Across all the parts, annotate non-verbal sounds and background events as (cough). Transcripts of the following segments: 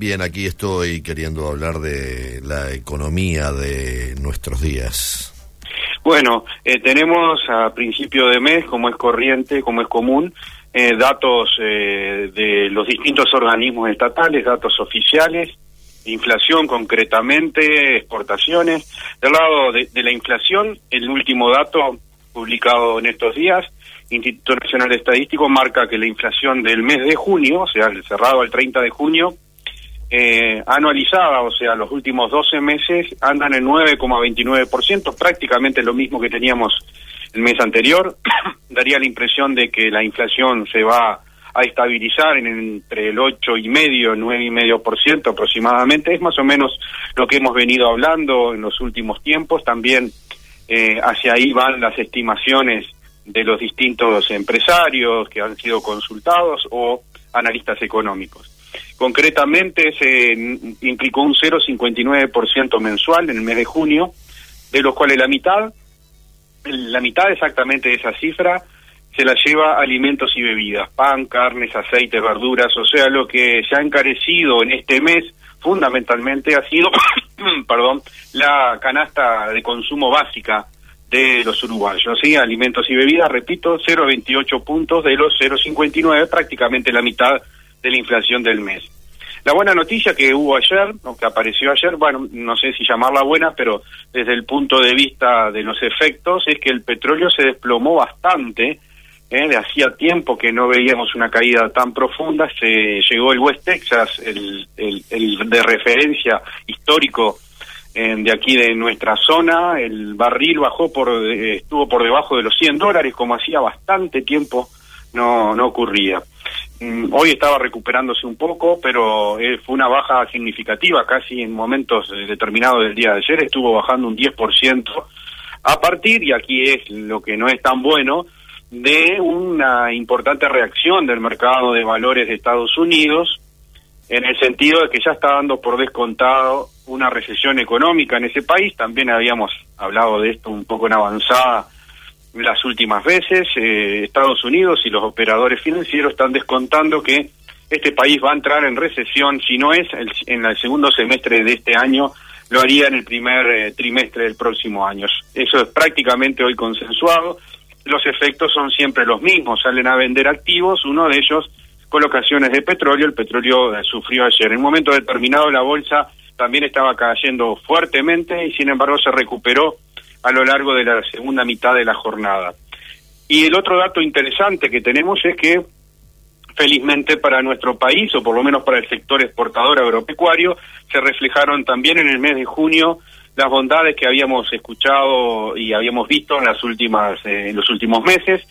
Bien, aquí estoy queriendo hablar de la economía de nuestros días. Bueno, eh, tenemos a principio de mes, como es corriente, como es común, eh, datos eh, de los distintos organismos estatales, datos oficiales, inflación concretamente, exportaciones. Del lado de, la inflación, el último dato publicado en estos días, Instituto Nacional Estadístico marca que la inflación del mes de junio, o sea, cerrado al 30 de junio, eh, anualizada, o sea, los últimos 12 meses, andan en 9,29%, prácticamente lo mismo que teníamos el mes anterior. (coughs) Daría la impresión de que la inflación se va a estabilizar en entre el 8,5 y medio, 9 y medio por ciento aproximadamente. Es más o menos lo que hemos venido hablando en los últimos tiempos. También eh, hacia ahí van las estimaciones de los distintos empresarios que han sido consultados o analistas económicos. Concretamente se implicó un 0,59% mensual en el mes de junio, de los cuales la mitad, la mitad exactamente de esa cifra, se la lleva alimentos y bebidas, pan, carnes, aceites, verduras, o sea, lo que se ha encarecido en este mes fundamentalmente ha sido, (coughs) perdón, la canasta de consumo básica de los uruguayos, ¿sí? Alimentos y bebidas, repito, 0,28 puntos de los 0,59, prácticamente la mitad de la inflación del mes. La buena noticia que hubo ayer, o que apareció ayer, bueno, no sé si llamarla buena, pero desde el punto de vista de los efectos, es que el petróleo se desplomó bastante. ¿eh? Hacía tiempo que no veíamos una caída tan profunda. Se llegó el West Texas, el, el, el de referencia histórico eh, de aquí de nuestra zona. El barril bajó por, eh, estuvo por debajo de los 100 dólares, como hacía bastante tiempo no, no ocurría. Mm, hoy estaba recuperándose un poco, pero eh, fue una baja significativa, casi en momentos eh, determinados del día de ayer. Estuvo bajando un 10%, a partir, y aquí es lo que no es tan bueno, de una importante reacción del mercado de valores de Estados Unidos, en el sentido de que ya está dando por descontado una recesión económica en ese país, también habíamos hablado de esto un poco en avanzada las últimas veces. Eh, Estados Unidos y los operadores financieros están descontando que este país va a entrar en recesión, si no es en el segundo semestre de este año, lo haría en el primer eh, trimestre del próximo año. Eso es prácticamente hoy consensuado. Los efectos son siempre los mismos, salen a vender activos, uno de ellos colocaciones de petróleo, el petróleo eh, sufrió ayer. En un momento determinado la bolsa también estaba cayendo fuertemente y sin embargo se recuperó a lo largo de la segunda mitad de la jornada. Y el otro dato interesante que tenemos es que, felizmente para nuestro país, o por lo menos para el sector exportador agropecuario, se reflejaron también en el mes de junio las bondades que habíamos escuchado y habíamos visto en las últimas eh, en los últimos meses.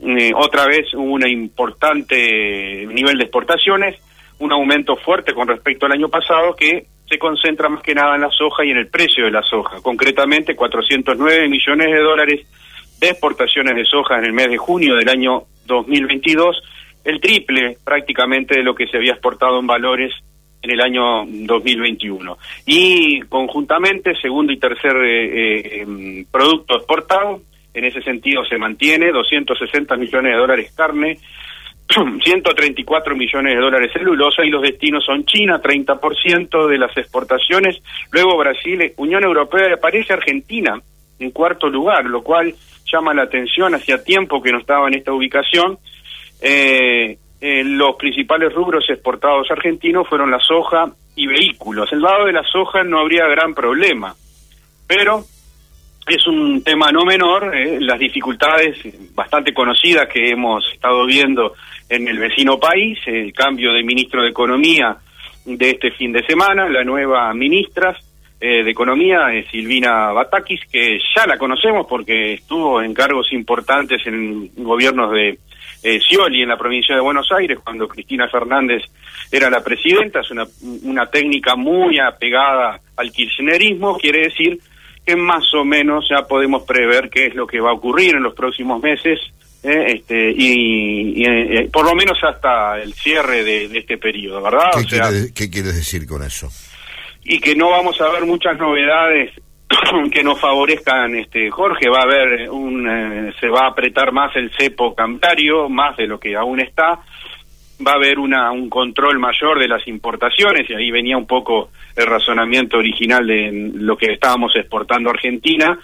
Eh, otra vez hubo un importante nivel de exportaciones, un aumento fuerte con respecto al año pasado que se concentra más que nada en la soja y en el precio de la soja. Concretamente, 409 millones de dólares de exportaciones de soja en el mes de junio del año 2022, el triple prácticamente de lo que se había exportado en valores en el año 2021. Y conjuntamente, segundo y tercer eh, eh, em, producto exportado, en ese sentido se mantiene, 260 millones de dólares carne, (clears throat) 134 millones de dólares celulosa y los destinos son China, 30% de las exportaciones, luego Brasil, Unión Europea y aparece Argentina en cuarto lugar, lo cual llama la atención, hacía tiempo que no estaba en esta ubicación. Eh, eh, los principales rubros exportados argentinos fueron la soja y vehículos. El lado de la soja no habría gran problema, pero es un tema no menor, eh, las dificultades bastante conocidas que hemos estado viendo en el vecino país, el cambio de ministro de Economía de este fin de semana, la nueva ministra eh, de Economía, es Silvina Batakis, que ya la conocemos porque estuvo en cargos importantes en gobiernos de, eh, Scioli en la provincia de Buenos Aires, cuando Cristina Fernández era la presidenta, es una, una técnica muy apegada al kirchnerismo, quiere decir que más o menos ya podemos prever qué es lo que va a ocurrir en los próximos meses, eh, este, y, eh, por lo menos hasta el cierre de, este periodo, ¿verdad? ¿Qué, ¿Qué quieres decir con eso? Y que no vamos a ver muchas novedades (coughs) que nos favorezcan, este Jorge, va a haber un, eh, se va a apretar más el cepo cambiario, más de lo que aún está, va a haber una, un control mayor de las importaciones, y ahí venía un poco el razonamiento original de lo que estábamos exportando a Argentina.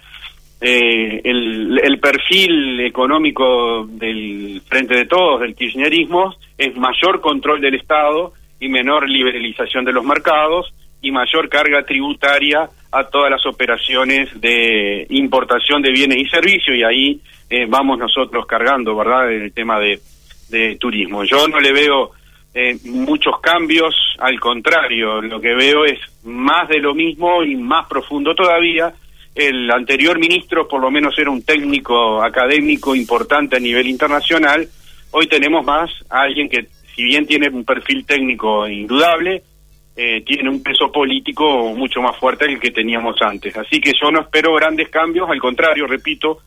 Eh, el, el perfil económico del Frente de Todos, del kirchnerismo, es mayor control del Estado y menor liberalización de los mercados y mayor carga tributaria a todas las operaciones de importación de bienes y servicios y ahí eh, vamos nosotros cargando, ¿verdad?, en el tema de, de turismo. Yo no le veo eh, muchos cambios, al contrario, lo que veo es más de lo mismo y más profundo todavía. El anterior ministro por lo menos era un técnico académico importante a nivel internacional, hoy tenemos más a alguien que si bien tiene un perfil técnico indudable, eh, tiene un peso político mucho más fuerte que el que teníamos antes. Así que yo no espero grandes cambios, al contrario, repito,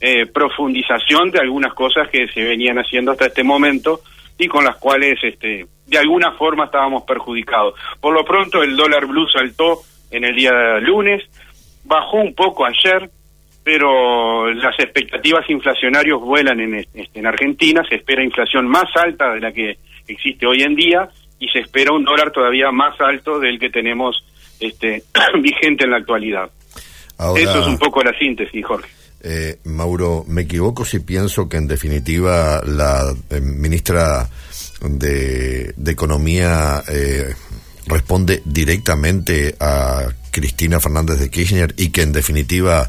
eh, profundización de algunas cosas que se venían haciendo hasta este momento y con las cuales este, de alguna forma estábamos perjudicados. Por lo pronto el dólar blue saltó en el día lunes, bajó un poco ayer, pero las expectativas inflacionarias vuelan en, en Argentina, se espera inflación más alta de la que existe hoy en día y se espera un dólar todavía más alto del que tenemos este (clears throat) vigente en la actualidad. Eso es un poco la síntesis, Jorge. Eh, Mauro, me equivoco si pienso que en definitiva la eh, ministra de, Economía eh, responde directamente a Cristina Fernández de Kirchner y que en definitiva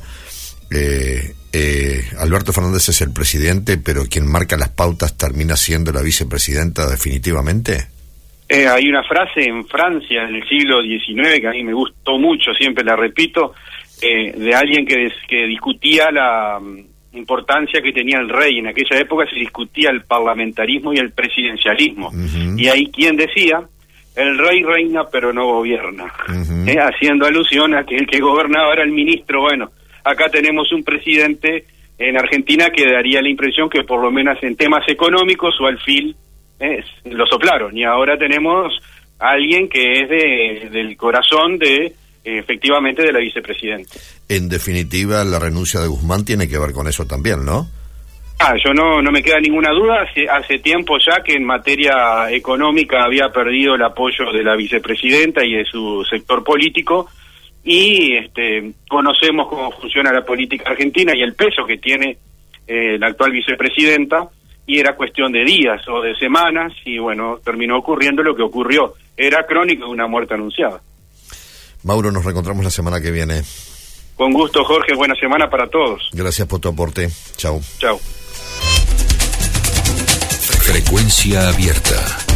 Alberto Fernández es el presidente, pero quien marca las pautas termina siendo la vicepresidenta definitivamente. Eh, hay una frase en Francia en el siglo XIX que a mí me gustó mucho, siempre la repito, eh, de alguien que, que discutía la mm, importancia que tenía el rey. En aquella época se discutía el parlamentarismo y el presidencialismo. Y ahí quien decía, el rey reina pero no gobierna, eh, haciendo alusión a que el que gobernaba era el ministro. Bueno, acá tenemos un presidente en Argentina que daría la impresión que por lo menos en temas económicos o al fin lo soplaron y ahora tenemos a alguien que es de, del corazón de efectivamente de la vicepresidenta. En definitiva, la renuncia de Guzmán tiene que ver con eso también, ¿no? Ah, yo no, no me queda ninguna duda. Hace, hace tiempo ya que en materia económica había perdido el apoyo de la vicepresidenta y de su sector político y este, conocemos cómo funciona la política argentina y el peso que tiene eh, la actual vicepresidenta y era cuestión de días o de semanas y bueno, terminó ocurriendo lo que ocurrió. Era crónica de una muerte anunciada. Mauro, nos reencontramos la semana que viene. Con gusto, Jorge. Buena semana para todos. Gracias por tu aporte. Chao. Chao. Frecuencia abierta.